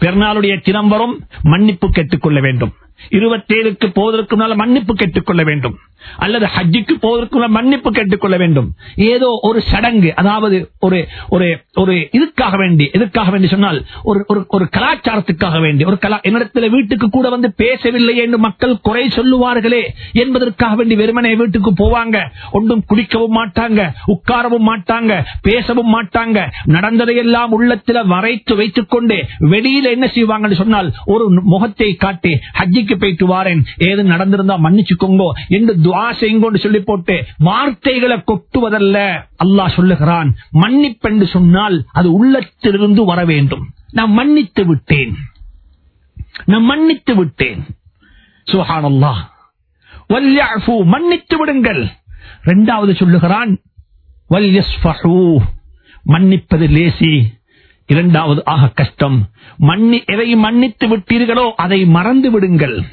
பெருநாளுடைய தினம் வரும். மன்னிப்பு கேட்டுக்கொள்ள வேண்டும். இருபத்தேழுக்கு போவதற்கு முன்னால் மன்னிப்பு கேட்டுக்கொள்ள வேண்டும். அல்லது ஹஜ்ஜிக்கு போவதற்கு மன்னிப்பு கேட்டுக்கொள்ள வேண்டும். ஏதோ ஒரு சடங்கு அதாவது ஒரு ஒரு ஒரு இதுக்காக வேண்டி எதுக்காக வேண்டி சொன்னால் ஒரு ஒரு கலாச்சாரத்துக்காக வேண்டி ஒரு கலா என்னிடத்தில் வீட்டுக்கு கூட வந்து பேசவில்லை என்று மக்கள் குறை சொல்லுவார்களே என்பதற்காக வேண்டி வெறுமனே வீட்டுக்கு போவாங்க. ஒன்றும் குடிக்கவும் மாட்டாங்க உட்காரவும் மாட்டாங்க பேசவும் மாட்டாங்க. நடந்ததையெல்லாம் உள்ளத்தில் வரைத்து வைத்துக் கொண்டு வெளியில என்ன செய்வாங்கன்னு சொன்னால் ஒரு முகத்தை காட்டி ஹஜ்ஜிக்கு போயிட்டு வாரேன் ஏது நடந்திருந்தா மன்னிச்சுக்கோங்கோ என்று துவா செய்யுங்கோன்னு சொல்லி போட்டு வார்த்தைகளை கொட்டுவதல்ல. அல்லாஹ் சொல்லுகிறான் மன்னிப்பென்று சொன்னால் அது உள்ளத்திலிருந்து வர வேண்டும். நான் மன்னித்து விட்டேன். நான் மன்னித்து விட்டேன். சுஹானல்லா வல்யஃபு மன்னித்து விடுங்கள். இரண்டாவது சொல்லுகிறான் மன்னிப்பது லேசி. இரண்டாவது ஆக கஷ்டம். மன்னி எதை மன்னித்து விட்டீர்களோ அதை மறந்து விடுங்கள்.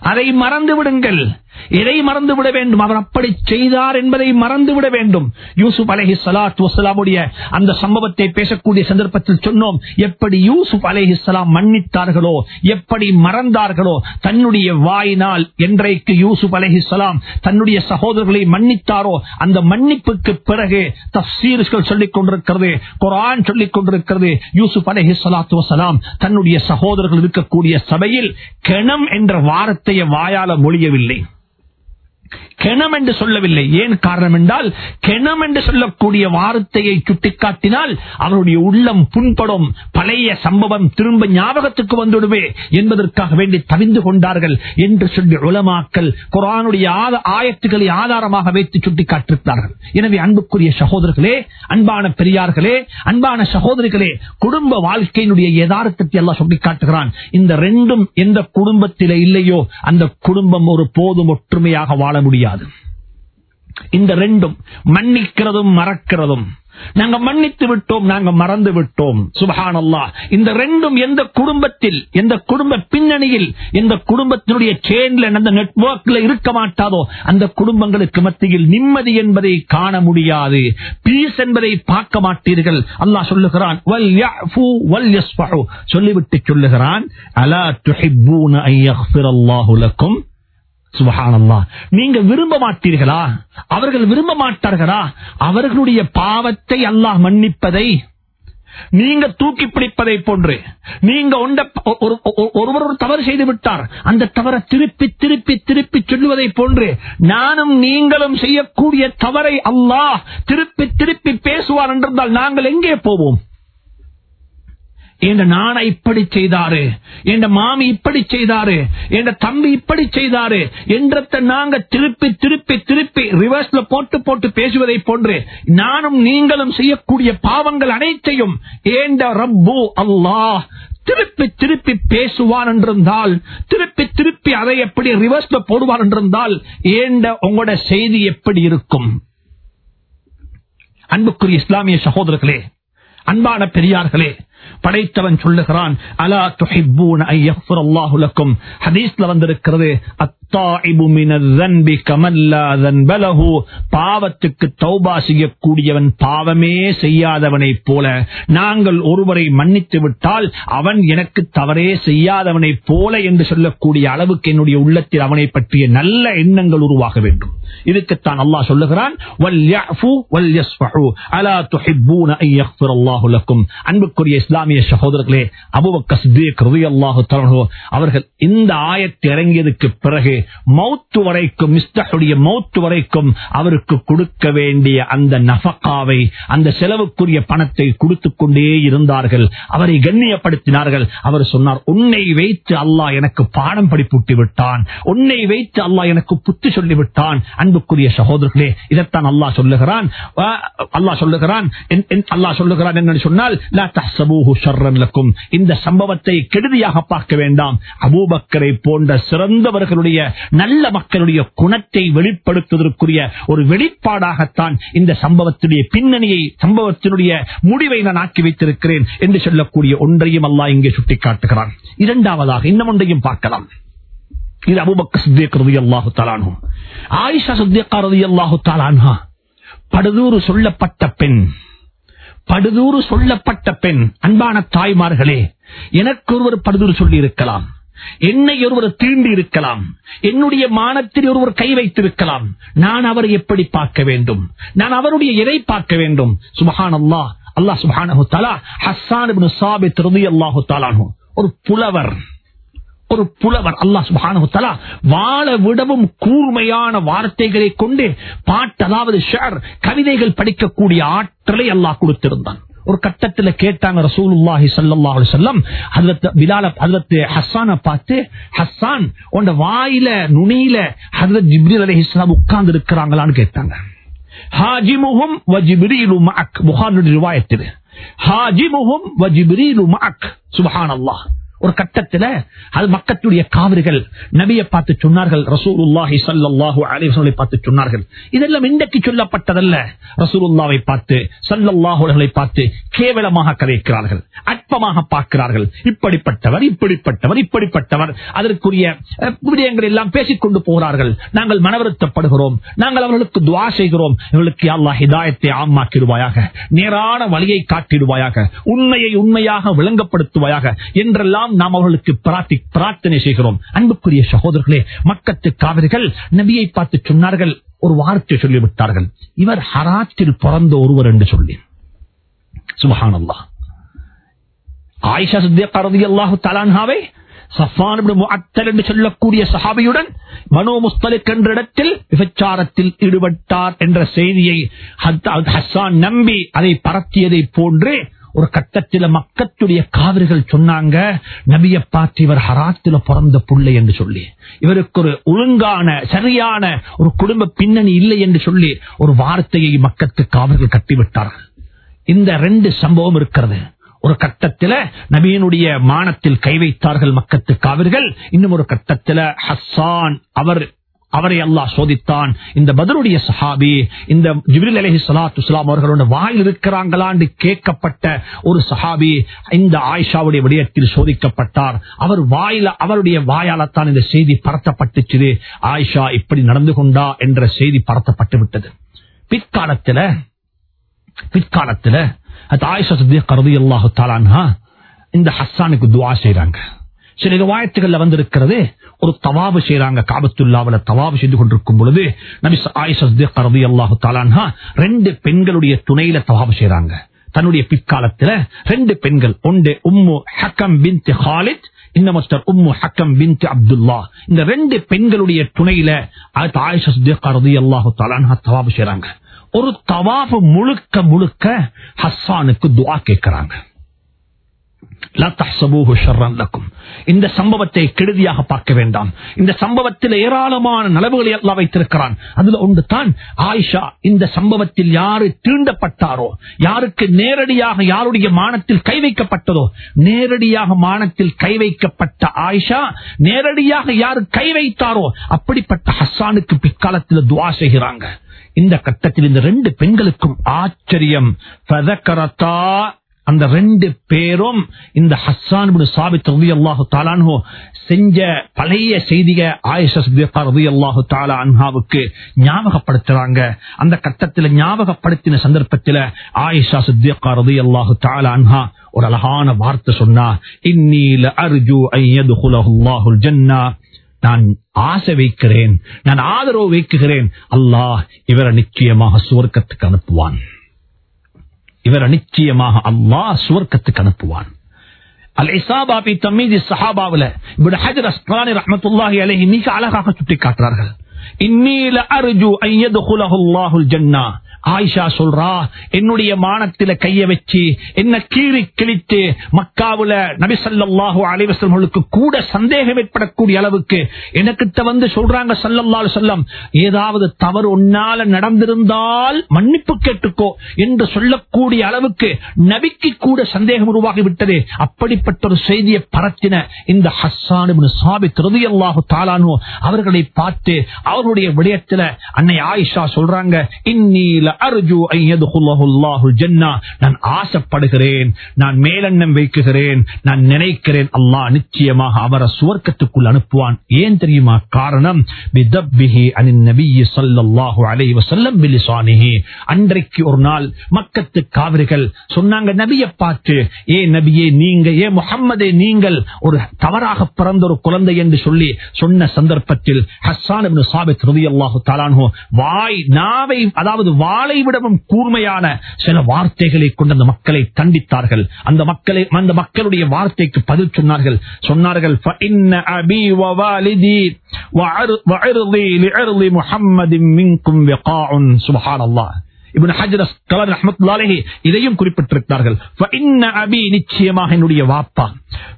அதை மறந்து விடுங்கள். எதை மறந்து விட வேண்டும்? அவர் அப்படி செய்தார் என்பதை மறந்து விட வேண்டும். யூசுப் அலஹி சலாத் வசலாமுடைய அந்த சம்பவத்தை பேசக்கூடிய சந்தர்ப்பத்தில் சொன்னோம். எப்படி யூசுப் அலஹி சலாம் மன்னித்தார்களோ எப்படி மறந்தார்களோ தன்னுடைய வாயினால் என்றைக்கு யூசுப் அலஹி சலாம் தன்னுடைய சகோதரர்களை மன்னித்தாரோ அந்த மன்னிப்புக்கு பிறகு தப்சீர்கள் சொல்லிக் கொண்டிருக்கிறது குரான் சொல்லிக் கொண்டிருக்கிறது. யூசுப் அலஹி சலாத்து வசலாம் தன்னுடைய சகோதரர்கள் இருக்கக்கூடிய சபையில் கெணம் என்ற வாரத்தை வார்த்தையை வாயால மொழியவில்லை. கெணம் என்று சொல்லவில்லை. ஏன் காரணம் என்றால் கெணம் என்று சொல்லக்கூடிய வார்த்தையை சுட்டிக்காட்டினால் அவருடைய உள்ளம் புண்படும். பழைய சம்பவம் திரும்ப ஞாபகத்துக்கு வந்துடுவே என்பதற்காக வேண்டி தவிந்து கொண்டார்கள் என்று சொல்லி உலமாக்கல் குரானுடைய ஆயத்துக்களை ஆதாரமாக வைத்து சுட்டிக்காட்டிருக்கிறார்கள். எனவே அன்புக்குரிய சகோதரர்களே அன்பான பெரியார்களே அன்பான சகோதரிகளே குடும்ப வாழ்க்கையினுடைய யதார்த்தத்தை எல்லாம் சுட்டிக்காட்டுகிறான். இந்த ரெண்டும் எந்த குடும்பத்தில இல்லையோ அந்த குடும்பம் ஒரு போதும் ஒற்றுமையாக வாழ முடியாது. இந்த ரெண்டும் மன்னிக்கிறதும் மறக்கிறதும். நாங்க மன்னித்து விட்டோம் நாங்க மறந்து விட்டோம். சுபஹானல்லா இந்த ரெண்டும் எந்த குடும்பத்தில் எந்த குடும்ப பின்னணியில் எந்த குடும்பத்தினுடைய செயின்ல அந்த நெட்வொர்க்ல இருக்க மாட்டாதோ அந்த குடும்பங்களுக்கு மத்தியில் நிம்மதி என்பதை காண முடியாது. பீஸ் என்பதை பார்க்க மாட்டீர்கள். அல்லாஹ் சொல்லுகிறான் "வல் யஃபு வல் யஸ்ஃபஹு." சொல்லிவிட்டு சொல்லுகிறான் அலா துஹிப்பூன அன் லக்கும். சுபஹானல்லா. நீங்க விரும்ப மாட்டீர்களா? அவர்கள் விரும்ப மாட்டார்களா? அவர்களுடைய பாவத்தை அல்லாஹ் மன்னிப்பதை நீங்க தூக்கி பிடிப்பதை போன்று நீங்க ஒரு- ஒருவர் ஒரு தவறு செய்து விட்டார் அந்த தவறை திருப்பி திருப்பி திருப்பி சொல்லுவதை போன்று நானும் நீங்களும் செய்யக்கூடிய தவறை அல்லாஹ் திருப்பி திருப்பி பேசுவார் என்றிருந்தால் நாங்கள் எங்கே போவோம்? என் நானா இப்படி செய்தாரு. என் மாமி இப்படி செய்தாரு. என் தம்பி இப்படி செய்தாரு. என்றத நாங்க திருப்பி திருப்பி திருப்பி ரிவர்ஸ்ல போட்டு போட்டு பேசுவதை போன்று நானும் நீங்களும் செய்யக்கூடிய பாவங்கள் அனைத்தையும் ஏண்ட ரப்பு அல்லாஹ் திருப்பி திருப்பி பேசுவான் என்றிருந்தால் திருப்பி திருப்பி அதை எப்படி ரிவர்ஸ்ல போடுவான் என்றிருந்தால் ஏண்ட உங்களோட செய்தி எப்படி இருக்கும்? அன்புக்குரிய இஸ்லாமிய சகோதரர்களே அன்பான பெரியார்களே படைத்தவன் சொல்லுகிறான் அலா வந்திருக்கிறது பாவத்துக்கு தௌபா செய்யக்கூடியவன் பாவமே செய்யாதவனை போல நாங்கள் ஒருவரை மன்னித்து விட்டால் அவன் எனக்கு தவறே செய்யாதவனை போல என்று சொல்லக்கூடிய அளவுக்கு என்னுடைய உள்ளத்தில் அவனை பற்றிய நல்ல எண்ணங்கள் உருவாக வேண்டும். இதுக்குத்தான் அல்லாஹ் சொல்லுகிறான் அன்புக்குரிய இஸ்லாம் இஸ்லாமிய சகோதரர்களே அபூபக்கர் சித்திக் ரலியல்லாஹு தஆலா அவர்கள் இந்த ஆயத்தை இறங்கியதுக்கு பிறகு மௌத்து வரைக்கும் மிஸ்தஹுடைய மௌத்து வரைக்கும் அவருக்கு கொடுக்க வேண்டிய அந்த நபக்காவை அந்த செலவுக்குரிய பணத்தை கொடுத்துக் கொண்டே இருந்தார்கள். அவரை கண்ணியப்படுத்தினார்கள். அவர் சொன்னார் உன்னை வைத்து அல்லாஹ் எனக்கு பாடம் படிப்புட்டி விட்டான். உன்னை வைத்து அல்லாஹ் எனக்கு புத்தி சொல்லிவிட்டான் அன்புக்குரிய சகோதரர்களே இதைத்தான் அல்லாஹ் சொல்லுகிறான். அல்லாஹ் சொல்லுகிறான். அல்லாஹ் சொல்லுகிறான் என்று சொன்னால் லா தஹ்சபூஹு லக்கும். இந்த சம்பவத்தை கெடுதியாக பார்க்க வேண்டாம். அபூபக்கரை போன்ற சிறந்தவர்களுடைய நல்ல மக்களுடைய குணத்தை வெளிப்படுத்துவதற்குரிய ஒரு வெளிப்பாடாகத்தான் இந்த சம்பவத்துடைய பின்னணியை சம்பவத்தினுடைய முடிவை நான் ஆக்கி வைத்திருக்கிறேன் என்று சொல்லக்கூடிய ஒன்றையும் அல்லா இங்கே சுட்டிக்காட்டுகிறான். இரண்டாவதாக இன்னும் ஒன்றையும் பார்க்கலாம். இது அபுபக்க சித்திக் ரலியல்லாஹு தாலானு ஆயிஷா சித்திகா ரலியல்லாஹு தாலான்ஹா படுதூறு சொல்லப்பட்ட பெண் படுதூறு சொல்லப்பட்ட பெண் அன்பான தாய்மார்களே எனக்கு ஒருவர் படுதூறு சொல்லி இருக்கலாம் என்னை ஒருவர் தீண்டி இருக்கலாம் என்னுடைய மானத்தில் ஒருவர் கை வைத்திருக்கலாம். நான் அவரை எப்படி பார்க்க வேண்டும்? நான் அவருடைய எதை பார்க்க வேண்டும்? சுபஹான் அல்லாஹ் அல்லாஹ் சுபஹானஹு தஆலா ஹஸ்ஸான் சாபித் சாபித் ரலியல்லாஹு தாலானு ஒரு புலவர். ஒரு புலவர் அல்லா சுப்ஹானஹு தஆலா வாழ விடவும் கூர்மையான வார்த்தைகளை கொண்டு பாட்டு அதாவது ஷேர் கவிதைகள் படிக்கக்கூடிய ஆற்றலை அல்லாஹ் கொடுத்திருந்தான். ஒரு கட்டத்தில் கேட்டாங்க ரசூலுல்லாஹி ஸல்லல்லாஹு அலைஹி வஸல்லம் ஹஜ்ரத் பிலால ஹஜ்ரத் ஹஸ்ஸான பார்த்து ஹஸ்ஸான் உன்ட வாயில நுனியில ஹஜ்ரத் ஜிப்ரீல் அலைஹிஸ்ஸலாம் உட்கார்ந்து இருக்கிறாங்களான்னு கேட்டாங்க. ஹாஜிமுஹும் வ ஜிப்ரீலு மஅக் புகாரினுடைய ரிவாயத்தில். ஹாஜிமுஹும் வ ஜிப்ரீலு மஅக் சுப்ஹானல்லாஹ். ஒரு கட்டத்துல அது மக்களுடைய காவிரிகள். நபியை பார்த்து சொன்னார்கள் ரசூலுல்லாஹி ஸல்லல்லாஹு அலைஹி வஸல்லம் பார்த்து சொன்னார்கள். இதெல்லாம் இன்றைக்கு சொல்லப்பட்டதல்ல. ரசூலுல்லாவை பார்த்து ஸல்லல்லாஹு பார்த்து கேவலமாக கதைக்கிறார்கள் அற்பமாக பார்க்கிறார்கள். இப்படிப்பட்டவர் இப்படிப்பட்டவர் இப்படிப்பட்டவர். அதற்குரிய விடயங்கள் எல்லாம் பேசிக்கொண்டு போகிறார்கள். நாங்கள் மனவருத்தப்படுகிறோம். நாங்கள் அவர்களுக்கு துவா செய்கிறோம். இவர்களுக்கு அல்லா ஹிதாயத்தை ஆமாக்கிடுவாயாக. நேரான வழியை காட்டிடுவாயாக. உண்மையை உண்மையாக விளங்கப்படுத்துவாயாக. என்றெல்லாம் தான் நாம் அவர்களுக்கு பிரார்த்தனை செய்கிறோம். அன்புக்குரிய சகோதரர்களே மக்கத்து காவிரிகள் நபியை பார்த்து சொன்னார்கள் ஒரு வார்த்தை சொல்லிவிட்டார்கள். இவர் ஹராத்தில் பிறந்த ஒருவர் என்று சொல்லி. சுபஹானல்லாஹ் ஆயிஷா சித்திகா ரலியல்லாஹு தஆலா அன்ஹாவை சஃபான் இப்னு என்று சொல்லக்கூடிய சஹாபியுடன் மனோ முஸ்தலிக் என்ற இடத்தில் விபச்சாரத்தில் ஈடுபட்டார் என்ற செய்தியை ஹத்- ஹஸ்ஸான் நம்பி அதை பரத்தியதை போன்று ஒரு கட்டத்தில் மக்கத்துடைய காவிரிகள் சொன்னாங்க நபிய பார்த்து இவர் ஹராத்தில பிறந்த புள்ளை என்று சொல்லி. இவருக்கு ஒரு ஒழுங்கான சரியான ஒரு குடும்ப பின்னணி இல்லை என்று சொல்லி ஒரு வார்த்தையை மக்கத்து காவிரிகள் கட்டிவிட்டார்கள். இந்த ரெண்டு சம்பவம் இருக்கிறது. ஒரு கட்டத்தில நபியினுடைய மானத்தில் கை வைத்தார்கள் மக்கத்து காவிர்கள் இன்னும் ஒரு கட்டத்தில ஹசான் அவர் அவரை அல்லாஹ் சோதித்தான். இந்த பதிலுடைய சஹாபி இந்த ஜிப்ரில் அலஹி சலாத்து சலாம் அவர்களோட வாயில் இருக்கிறாங்களான்னு கேட்கப்பட்ட ஒரு சஹாபி இந்த ஆயிஷாவுடைய விடயத்தில் சோதிக்கப்பட்டார். அவர் வாயில அவருடைய வாயாலத்தான் இந்த செய்தி பரத்தப்பட்டுச்சு ஆயிஷா இப்படி நடந்து கொண்டா என்ற செய்தி பரத்தப்பட்டு விட்டது. பிற்காலத்துல பிற்காலத்துல ஆயிஷா சத்திய கருதி அல்லாஹு தாலான்ஹா இந்த ஹஸ்ஸானுக்கு துவா செய்றாங்க. சில ரிவாயத்துகள்ல வந்திருக்கிறது. ஒரு தவாபு செய்யறாங்க காபத்துல்லாவில தவாபு செய்து கொண்டிருக்கும் பொழுது நபிஸ் ஆயிஷா அல்லாஹு தாலான்ஹா ரெண்டு பெண்களுடைய துணையில தவாபு செய்யறாங்க தன்னுடைய பிற்காலத்துல ரெண்டு பெண்கள். ஒன்று உம்மு ஹக்கம் பின் ஹாலித் இன்னமஸ்டர் உம்மு ஹக்கம் பின் அப்துல்லா. இந்த ரெண்டு பெண்களுடைய துணையில அது ஆயிஷா சித்திக் தவாபு செய்யறாங்க ஒரு தவாபு முழுக்க முழுக்க ஹஸ்ஸானுக்கு துவா கேட்கிறாங்க லா தஹ்சபூஹு ஷர்ரன் லக்கும். இந்த சம்பவத்தை கெடுதியாக பார்க்க வேண்டாம். இந்த சம்பவத்தில் ஏராளமான நலவுகளை எல்லாம் வைத்திருக்கிறான். அதுல ஒன்று தான் ஆயிஷா. இந்த சம்பவத்தில் யாரு தீண்டப்பட்டாரோ யாருக்கு நேரடியாக யாருடைய மானத்தில் கை வைக்கப்பட்டதோ நேரடியாக மானத்தில் கை வைக்கப்பட்ட ஆயிஷா நேரடியாக யாரு கை வைத்தாரோ அப்படிப்பட்ட ஹஸ்ஸானுக்கு பிற்காலத்தில் துவா செய்கிறாங்க. இந்த கட்டத்தில் இந்த ரெண்டு பெண்களுக்கும் ஆச்சரியம். ஃபதக்கரத்தா அந்த ரெண்டு பேரும் இந்த ஹஸ்ஸான் சாபித் ரவி அல்லாஹு அன்ஹு செஞ்ச பழைய செய்திய ஆயிஷா சித்திகா அன்ஹாவுக்கு ஞாபகப்படுத்துறாங்க. அந்த கட்டத்தில் ஞாபகப்படுத்தின சந்தர்ப்பத்தில் ஆயிஷா ரவி அல்லாஹு தாலா அன்ஹா ஒரு அழகான வார்த்தை சொன்னா இன்னி லஅர்ஜு ஐயது நான் ஆசை வைக்கிறேன் நான் ஆதரவு வைக்குகிறேன் அல்லாஹ் இவரை நிச்சயமாக சுவர்க்கத்துக்கு அனுப்புவான். இவரை நிச்சயமாக அல்லாஹ் சுவர்க்கத்துக்கு அனுப்புவான் அல் இசாபா பி தம்மீதி சஹாபாவுல இப்னு ஹஜர் அஸ்கலானி ரஹ்மத்துல்லாஹி அலைஹி மிக அழகாக சுட்டி காட்டுறார்கள் இன்னீல அர்ஜு அன் யத்குலஹு அல்லாஹுல் ஜன்னah ஆயிஷா சொல்றா என்னுடைய மானத்தில கைய வச்சு என்ன கீறி கிழித்து மக்காவுல நபிசல்லாஹு ஸல்லல்லாஹு கூட சந்தேகம் ஏற்படக்கூடிய அளவுக்கு எனக்கிட்ட வந்து சொல்றாங்க சல்லல்லாலு சொல்லம் ஏதாவது தவறு உன்னால நடந்திருந்தால் மன்னிப்பு கேட்டுக்கோ என்று சொல்லக்கூடிய அளவுக்கு நபிக்கு கூட சந்தேகம் உருவாகி விட்டது. அப்படிப்பட்ட ஒரு செய்தியை பரத்தின இந்த ஹஸ்ஸானு இப்னு சாபித் ரலியல்லாஹு அவர்களை பார்த்து அவருடைய விடயத்துல அன்னை ஆயிஷா சொல்றாங்க இன்னீல அர்ஜு அன் யத்குலஹு நான் ஆசைப்படுகிறேன். நான் மேலெண்ணம் வைக்குகிறேன் நான் நினைக்கிறேன். அல்லாஹ் நிச்சயமாக அவரை சுவர்க்கத்துக்குள் அனுப்புவான். ஏன் தெரியுமா? காரணம் அன்றைக்கு ஒரு நாள் மக்கத்து காவிரிகள் சொன்னாங்க நபியை பார்த்து ஏ நபியே நீங்க ஏ முகம்மதே நீங்கள் ஒரு தவறாக பிறந்த ஒரு குழந்தை என்று சொல்லி சொன்ன சந்தர்ப்பத்தில் ஹஸ்ஸான் சாபித் ரவி அல்லாஹு அன்ஹு வாய் நாவை அதாவது வாய் காலை விடவும் கூர்மையான சில வார்த்தைகளை கொண்டு அந்த மக்களை தண்டித்தார்கள். அந்த மக்களை அந்த மக்களுடைய வார்த்தைக்கு பதில் சொன்னார்கள். சொன்னார்கள் சுபஹான் அல்லாஹ் இதையும் குறிப்பிட்டிருக்கிறார்கள். நிச்சயமாக என்னுடைய வாப்பா.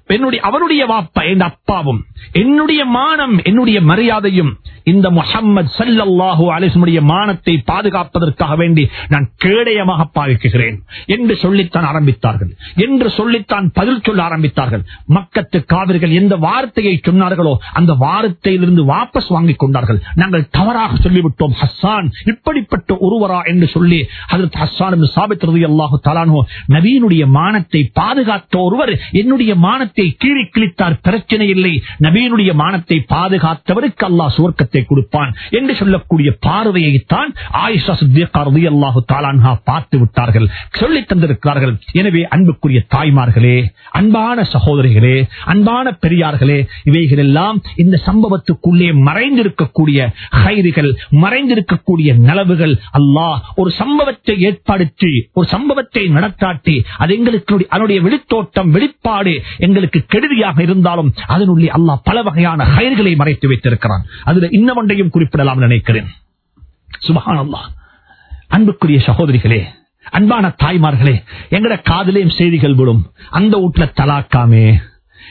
என்னுடைய அவருடைய வாப்பா என் அப்பாவும் என்னுடைய மானம் என்னுடைய மரியாதையும் இந்த முகம்மது சல்லாஹூ அலிசனுடைய மானத்தை பாதுகாப்பதற்காக வேண்டி நான் கேடயமாக பாவிக்குகிறேன் என்று சொல்லித்தான் ஆரம்பித்தார்கள். என்று சொல்லித்தான் பதில் சொல்ல ஆரம்பித்தார்கள். மக்கத்து காவிர்கள் எந்த வார்த்தையை சொன்னார்களோ அந்த வார்த்தையிலிருந்து வாபஸ் வாங்கிக் கொண்டார்கள். நாங்கள் தவறாக சொல்லிவிட்டோம் ஹஸான் இப்படிப்பட்ட ஒருவரா? என்று ஹஜரத் ஹஸ்ஸான் இப்னு சாபித் ரலியல்லாஹு தஆலா நபியினுடைய மானத்தை பாதுகாத்த ஒருவர் என்னுடைய மானத்தை கீழே கிழித்தார் பிரச்சனை இல்லை. நபியினுடைய மானத்தை பாதுகாத்தவருக்கு அல்லாஹ் சுவர்க்கத்தை கொடுப்பான் என்று சொல்லக்கூடிய பார்வையைத்தான் ஆயிஷா சித்திகா ரலியல்லாஹு தாலான்ஹா பார்த்து விட்டார்கள் சொல்லி தந்திருக்கிறார்கள். எனவே அன்புக்குரிய தாய்மார்களே அன்பான சகோதரிகளே அன்பான பெரியார்களே இவைகள் எல்லாம் இந்த சம்பவத்துக்குள்ளே மறைந்திருக்கக்கூடிய ஹைறுகள் மறைந்திருக்கக்கூடிய நலவுகள் அல்லாஹ் ஒரு சம்பவத்தை ஏற்படுத்தி ஒரு சம்பவத்தை நடத்தாட்டி அது எங்களுக்கு அதனுடைய வெளித்தோட்டம் வெளிப்பாடு எங்களுக்கு கெடுதியாக இருந்தாலும் அதனுள்ளே அல்லாஹ் பல வகையான கயிர்களை மறைத்து வைத்திருக்கிறான். அதுல இன்னொன்றையும் குறிப்பிடலாம் நினைக்கிறேன். சுபஹானல்லாஹ். அன்புக்குரிய சகோதரிகளே அன்பான தாய்மார்களே எங்கட காதலையும் செய்திகள் விடும் அந்த வீட்டுல தலாக்காமே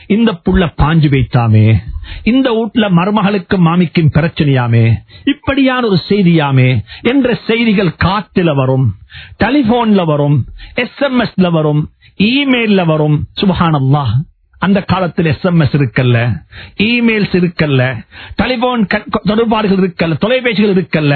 இந்த புள்ள பாஞ்சு வைத்தாமே இந்த வீட்டுல மருமகளுக்கும் மாமிக்கும் பிரச்சனையாமே. இப்படியான ஒரு செய்தியாமே என்ற செய்திகள் காத்துல வரும் டெலிபோன்ல வரும் எஸ் எம் எஸ்ல வரும் இமெயில்ல வரும். சுபஹானல்லாஹ். அந்த காலத்தில் எஸ் இருக்கல்ல இமெயில்ஸ் இருக்கல்ல டெலிபோன் தொடர்பாடுகள் இருக்கல்ல தொலைபேசிகள் இருக்கல்ல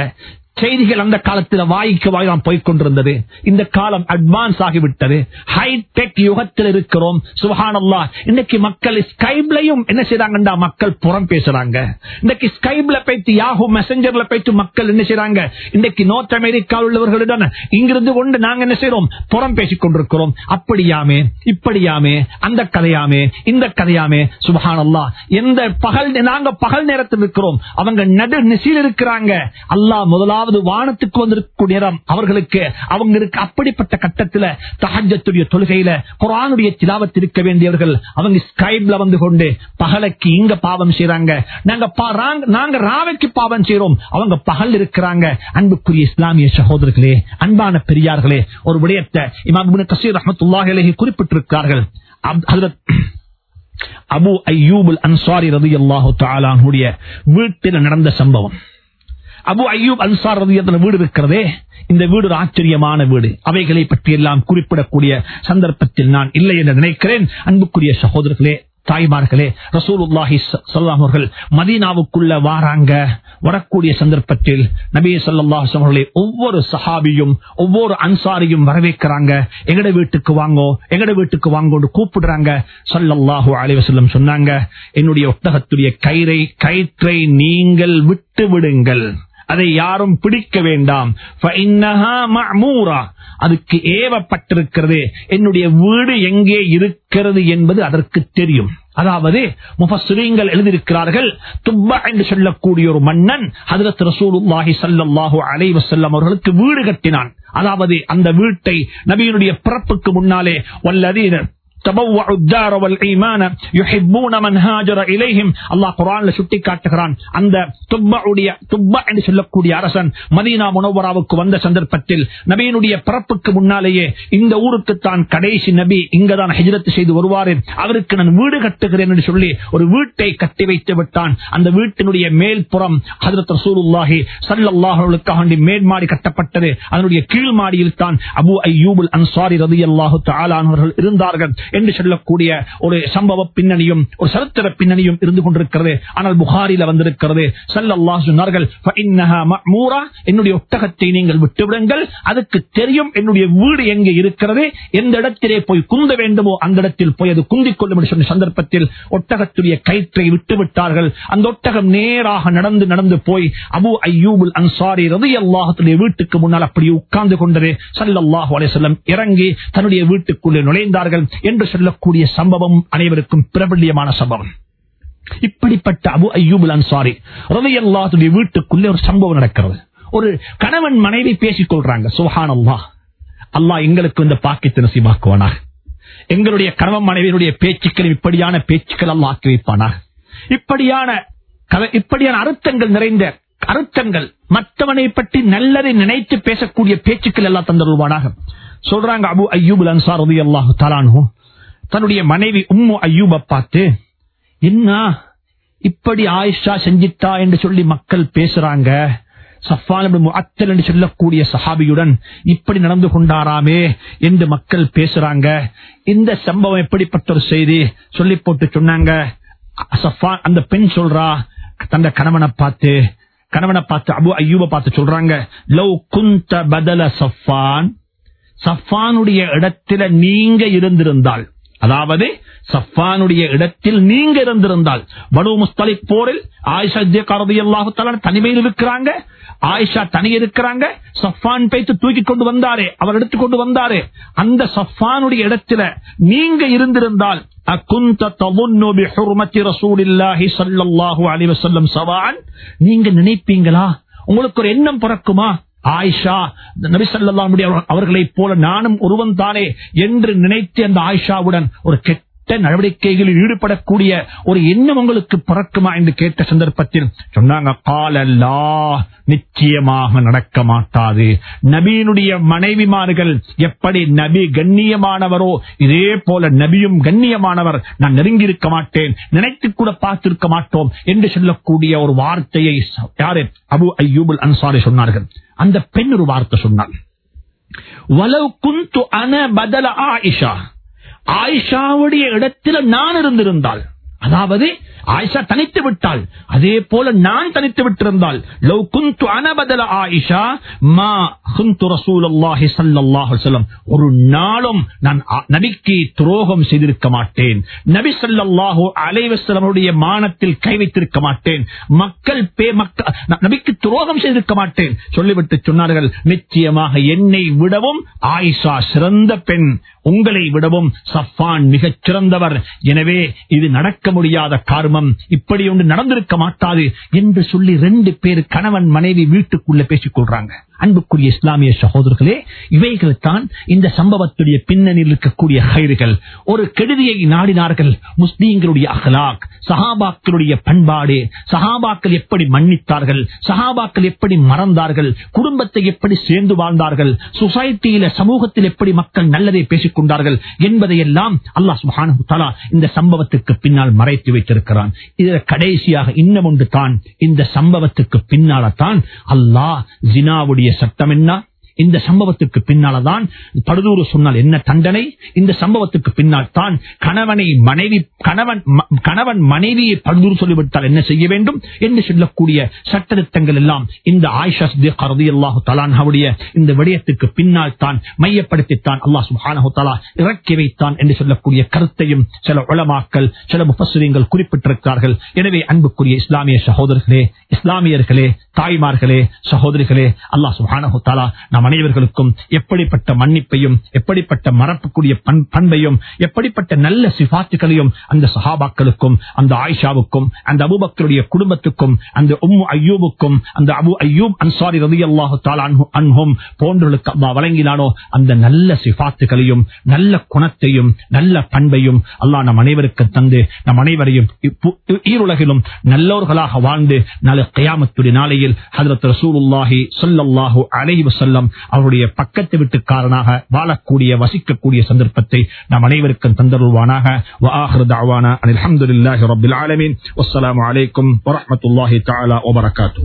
செய்திகள் அந்த காலத்தில் வாய்க்கு வாயிலாம் போய்கொண்டிருந்தது இந்த காலம் அட்வான்ஸ் ஆகிவிட்டது. ஹைடெக் யுகத்தில் இருக்கிறோம். சுபஹானல்லா. இன்னைக்கு மக்கள் ஸ்கைப்லையும் என்ன செய்யறாங்கடா மக்கள் புறம் பேசுறாங்க. இன்னைக்கு ஸ்கைப்ல போயிட்டு யாஹூ மெசஞ்சர்ல போயிட்டு மக்கள் என்ன செய்யறாங்க இன்னைக்கு நார்த் அமெரிக்காவில் உள்ளவர்களிடம் இங்கிருந்து கொண்டு நாங்க என்ன செய்யறோம் புறம் பேசிக் கொண்டிருக்கிறோம். அப்படியாமே இப்படியாமே அந்த கதையாமே இந்த கதையாமே சுபஹானல்லா. எந்த பகல் நாங்க பகல் நேரத்தில் இருக்கிறோம். அவங்க நடு நிசையில் இருக்கிறாங்க. அல்லா முதலாவது அதாவது வானத்துக்கு வந்திருக்கும் நேரம் அவர்களுக்கு அவங்களுக்கு அப்படிப்பட்ட கட்டத்தில் தகஜத்துடைய தொழுகையில குரானுடைய திலாவத் இருக்க வேண்டியவர்கள் அவங்க ஸ்கைப்ல வந்து கொண்டு பகலைக்கு இங்க பாவம் செய்யறாங்க நாங்க நாங்க ராவைக்கு பாவம் செய்யறோம் அவங்க பகல் இருக்கிறாங்க. அன்புக்குரிய இஸ்லாமிய சகோதரர்களே அன்பான பெரியார்களே ஒரு விடயத்தை இமாம் கசீர் ரஹ்மத்துல்லாஹி குறிப்பிட்டிருக்கிறார்கள். அபு ஐயூபுல் அன்சாரி ரதி அல்லாஹு தாலானுடைய வீட்டில் நடந்த சம்பவம். அபு ஐயூப் அன்சார் வீடு இருக்கிறதே இந்த வீடு ஒரு ஆச்சரியமான வீடு. அவைகளை பற்றி எல்லாம் குறிப்பிடக்கூடிய சந்தர்ப்பத்தில் நான் இல்லை என்று நினைக்கிறேன். அன்புக்குரிய சகோதரர்களே தாய்மார்களே ரசூல் உல்லாஹி சொல்லாமர்கள் மதீனாவுக்குள்ள வாராங்க. வரக்கூடிய சந்தர்ப்பத்தில் நபி ஸல்லல்லாஹு அவர்களை ஒவ்வொரு சஹாபியும் ஒவ்வொரு அன்சாரியும் வரவேற்கிறாங்க. எங்கட வீட்டுக்கு வாங்கோ எங்கட வீட்டுக்கு வாங்கோன்னு கூப்பிடுறாங்க. சல்லல்லாஹு அலைஹி சொன்னாங்க என்னுடைய ஒட்டகத்துடைய கயிறை கயிற்றை நீங்கள் விட்டு விடுங்கள். அதை யாரும் பிடிக்க வேண்டாம். அதுக்கு ஏவப்பட்டிருக்கிறது. என்னுடைய வீடு எங்கே இருக்கிறது என்பது அதற்கு தெரியும். அதாவது முஃபஸ்ரீங்கள் எழுதியிருக்கிறார்கள் துப்பா என்று சொல்லக்கூடிய ஒரு மன்னன் ஹதரத் ரசூலுல்லாஹி சல்லாஹூ அலைவசல்லம் அவர்களுக்கு வீடு கட்டினான். அதாவது அந்த வீட்டை நபியினுடைய பிறப்புக்கு முன்னாலே வல்லதீனர் தபவ்வஉ ஈமான யுஹிப்பூன மன் ஹாஜர இலைஹிம் அல்லாஹ் குர்ஆன்ல சுட்டி காட்டுகிறான் அந்த துப்பவுடைய துப்ப என்று சொல்லக்கூடிய அரசன் மதீனா முனவராவுக்கு வந்த சந்தர்ப்பத்தில் நபியினுடைய பிறப்புக்கு முன்னாலேயே இந்த ஊருக்கு தான் கடைசி நபி இங்கதான் ஹிஜரத்து செய்து வருவாரே. அவருக்கு நான் வீடு கட்டுகிறேன் என்று சொல்லி ஒரு வீட்டை கட்டி வைத்து விட்டான். அந்த வீட்டினுடைய மேல்புறம் ஹதரத் ரசூலுல்லாஹி சல்லாஹர்களுக்காக மேல்மாடி கட்டப்பட்டது. அதனுடைய கீழ் மாடியில் தான் அபு ஐயூபுல் அன்சாரி ரதி அல்லாஹு தாலானவர்கள் இருந்தார்கள். என்று சொல்லக்கூடிய ஒரு சம்பவ பின்னணியும் ஒரு சரித்திர பின்னணியும் இருந்து கொண்டிருக்கிறது. ஆனால் புகாரில வந்திருக்கிறது. சல்லல்லா சொன்னார்கள் என்னுடைய ஒட்டகத்தை நீங்கள் விட்டுவிடுங்கள். அதுக்கு தெரியும் என்னுடைய வீடு எங்கே இருக்கிறது. எந்த இடத்திலே போய் குந்த வேண்டுமோ அந்த இடத்தில் போய் அது குந்திக் கொள்ளும் என்று சொன்ன சந்தர்ப்பத்தில் ஒட்டகத்துடைய கயிற்றை விட்டுவிட்டார்கள். அந்த ஒட்டகம் நேராக நடந்து நடந்து போய் அபு ஐயூபுல் அன்சாரி ரதி அல்லாஹத்துடைய வீட்டுக்கு முன்னால் அப்படி உட்கார்ந்து கொண்டது. சல்லாஹு அலைஹி இறங்கி தன்னுடைய வீட்டுக்குள்ளே நுழைந்தார்கள். என்று சொல்லக்கூடிய சம்பவம் அனைவருக்கும் பிரபல்யமான சம்பவம். இப்படிப்பட்ட அபு ஐயூபுல் அன்சாரி ரதி அல்லாஹுடைய வீட்டுக்குள்ளே ஒரு சம்பவம் நடக்கிறது. ஒரு கணவன் மனைவி பேசிக் கொள்றாங்க சுஹான் அல்லா அல்லா எங்களுக்கு இந்த பாக்கியத்தை நசீபாக்குவானாக. எங்களுடைய கணவன் மனைவியினுடைய பேச்சுக்கள் இப்படியான பேச்சுக்கள் அல்லா ஆக்கி வைப்பானா இப்படியான இப்படியான அர்த்தங்கள் நிறைந்த அர்த்தங்கள் மற்றவனை பற்றி நல்லதை நினைத்து பேசக்கூடிய பேச்சுக்கள் எல்லாம் தந்தருவானாக சொல்றாங்க அபு ஐயூபுல் அன்சார் ரவி அல்லாஹு தலானு தன்னுடைய மனைவி உம்மு ஐயூப பார்த்து என்ன? இப்படி ஆயிஷா செஞ்சிட்டா? என்று சொல்லி மக்கள் பேசுறாங்க. சஃபான் அத்தல் என்று சொல்லக்கூடிய சஹாபியுடன் இப்படி நடந்து கொண்டாராமே என்று மக்கள் பேசுறாங்க. இந்த சம்பவம் எப்படிப்பட்ட ஒரு செய்தி சொல்லி போட்டு சொன்னாங்க. சஃபான் அந்த பெண் சொல்றா தந்த கணவனை பார்த்து கணவனை பார்த்து அபு ஐயூப பார்த்து சொல்றாங்க லவ் குந்த பதல சஃபான். சஃபானுடைய இடத்துல நீங்க இருந்திருந்தால் அதாவது சஃபானுடைய இடத்தில் நீங்க இருந்திருந்தால் பனு முஸ்தலிக் போரில் ஆயிஷா கரதி அல்லாஹு தனிமையில் இருக்கிறாங்க ஆயிஷா தனி இருக்கிறாங்க சஃபான் பைத்து தூக்கி கொண்டு வந்தாரே அவர் எடுத்துக்கொண்டு வந்தாரே அந்த சஃபானுடைய இடத்துல நீங்க இருந்திருந்தால் நீங்க நினைப்பீங்களா? உங்களுக்கு ஒரு எண்ணம் பிறக்குமா? ஆயிஷா நபிசல்லாமுடைய அவர்களைப் போல நானும் ஒருவன் தானே என்று நினைத்து அந்த ஆயிஷாவுடன் ஒரு கெட்ட நடவடிக்கைகளில் ஈடுபடக்கூடிய ஒரு எண்ணம் உங்களுக்கு பிறக்குமா என்று கேட்ட சந்தர்ப்பத்தில் சொன்னாங்க காலல்லா நிச்சயமாக நடக்க மாட்டாது. நபியினுடைய மனைவிமார்கள் எப்படி நபி கண்ணியமானவரோ இதே போல நபியும் கண்ணியமானவர். நான் நெருங்கி இருக்க மாட்டேன் நினைத்து கூட பார்த்திருக்க மாட்டோம் என்று சொல்லக்கூடிய ஒரு வார்த்தையை யாரு? அபு ஐயூபுல் அன்சாரி சொன்னார்கள். அந்த பெண் ஒரு வார்த்தை சொன்னார் அன பதல ஆயிஷா. ஆயிஷாவுடைய இடத்தில் நான் இருந்திருந்தால் அதாவது ஆயிஷா தனித்து விட்டாள். அதே போல நான் தனித்து விட்டிருந்தால் லவ் குந்து அனபதல ஆயிஷா மா குந்து ரசூலுல்லாஹி ஸல்லல்லாஹு அலைஹி வஸல்லம். ஒரு நாளும் நான் நபிக்கு துரோகம் செய்திருக்க மாட்டேன். நபி ஸல்லல்லாஹு அலைஹி வஸல்லமுடைய மானத்தில் கை வைத்திருக்க மாட்டேன். மக்கள் பே மக்க நபிக்கு துரோகம் செய்திருக்க மாட்டேன். சொல்லிவிட்டு சொன்னார்கள் நிச்சயமாக என்னை விடவும் ஆயிஷா சிறந்த பெண். உங்களை விடவும் சஃபான் மிகச் சிறந்தவர். எனவே இது நடக்க முடியாத காரணம் இப்படி ஒன்று நடந்திருக்க மாட்டாது என்று சொல்லி ரெண்டு பேர் கணவன் மனைவி வீட்டுக்குள்ள பேசிக் கொள்றாங்க. அன்புக்குரிய இஸ்லாமிய சகோதரர்களே இவைகள் தான் இந்த சம்பவத்துடைய பின்னணியில் இருக்கக்கூடிய கயிறுகள் ஒரு கெடுதியை நாடினார்கள் முஸ்லீம்களுடைய அகலாக் சஹாபாக்களுடைய பண்பாடு சஹாபாக்கள் எப்படி மன்னித்தார்கள் சஹாபாக்கள் எப்படி மறந்தார்கள் குடும்பத்தை எப்படி சேர்ந்து வாழ்ந்தார்கள் சொசைட்டியில சமூகத்தில் எப்படி மக்கள் நல்லதை பேசிக் கொண்டார்கள் என்பதையெல்லாம் அல்லாஹ் சுப்ஹானஹு தஆலா இந்த சம்பவத்துக்கு பின்னால் மறைத்து வைத்திருக்கிறான். இதில் கடைசியாக இன்னும் ஒன்று தான் இந்த சம்பவத்துக்கு பின்னால்தான் அல்லாஹ் ஜினாவுடைய சட்டம் என்ன இந்த சம்பவத்துக்கு பின்னால்தான் படுதூறு சொன்னால் என்ன தண்டனை? இந்த சம்பவத்துக்கு பின்னால் தான் கணவனை மனைவி கணவன் கணவன் மனைவியை படுதூர் சொல்லிவிட்டால் என்ன செய்ய வேண்டும் என்று சொல்லக்கூடிய சட்டத்திட்டங்கள் எல்லாம் இந்த ஆயிஷா அல்லாஹு தலான்ஹாவுடைய இந்த விடயத்துக்கு பின்னால் தான் மையப்படுத்தித்தான் அல்லாஹ் சுஹானஹு தலா இறக்கி வைத்தான் என்று சொல்லக்கூடிய கருத்தையும் சில உளமாக்கல் சில முஃபஸ்ஸிரீன்கள் குறிப்பிட்டிருக்கிறார்கள். எனவே அன்புக்குரிய இஸ்லாமிய சகோதரர்களே இஸ்லாமியர்களே தாய்மார்களே சகோதரிகளே அல்லாஹ் சுஹானஹு தஆலா நம் அனைவர்களுக்கும் எப்படிப்பட்ட மன்னிப்பையும் எப்படிப்பட்ட மறப்புக்கூடிய பண்- பண்பையும் எப்படிப்பட்ட நல்ல சிபாத்துகளையும் அந்த சஹாபாக்களுக்கும் அந்த ஆயிஷாவுக்கும் அந்த அபுபக்தருடைய குடும்பத்துக்கும் அந்த உம்மு ஐயூபுக்கும் அந்த அபு ஐயூப் அன்சாரி ரவி அல்லாஹு அன்ஹும் போன்றவர்களுக்கு அம்மா வழங்கினானோ அந்த நல்ல சிபாத்துகளையும் நல்ல குணத்தையும் நல்ல பண்பையும் அல்லாஹ் நம் அனைவருக்கு தந்து நம் அனைவரையும் ஈருலகிலும் நல்லோர்களாக வாழ்ந்து நாளை கயாமத்துடைய நாளையில் ஹதரத் ரசூலுல்லாஹி ஸல்லல்லாஹு அலைஹி அவருடைய பக்கத்து வீட்டுக்காரனாக வாழக்கூடிய வசிக்கக்கூடிய சந்தர்ப்பத்தை நாம் அனைவருக்கும் தந்தருள்வானாக. அலமதுல்லாஹி ரபுல் ஆலமின். வஸ்லாம் வலைக்கும் வரமத்துல்லாஹி தாலா வபரகாத்தூ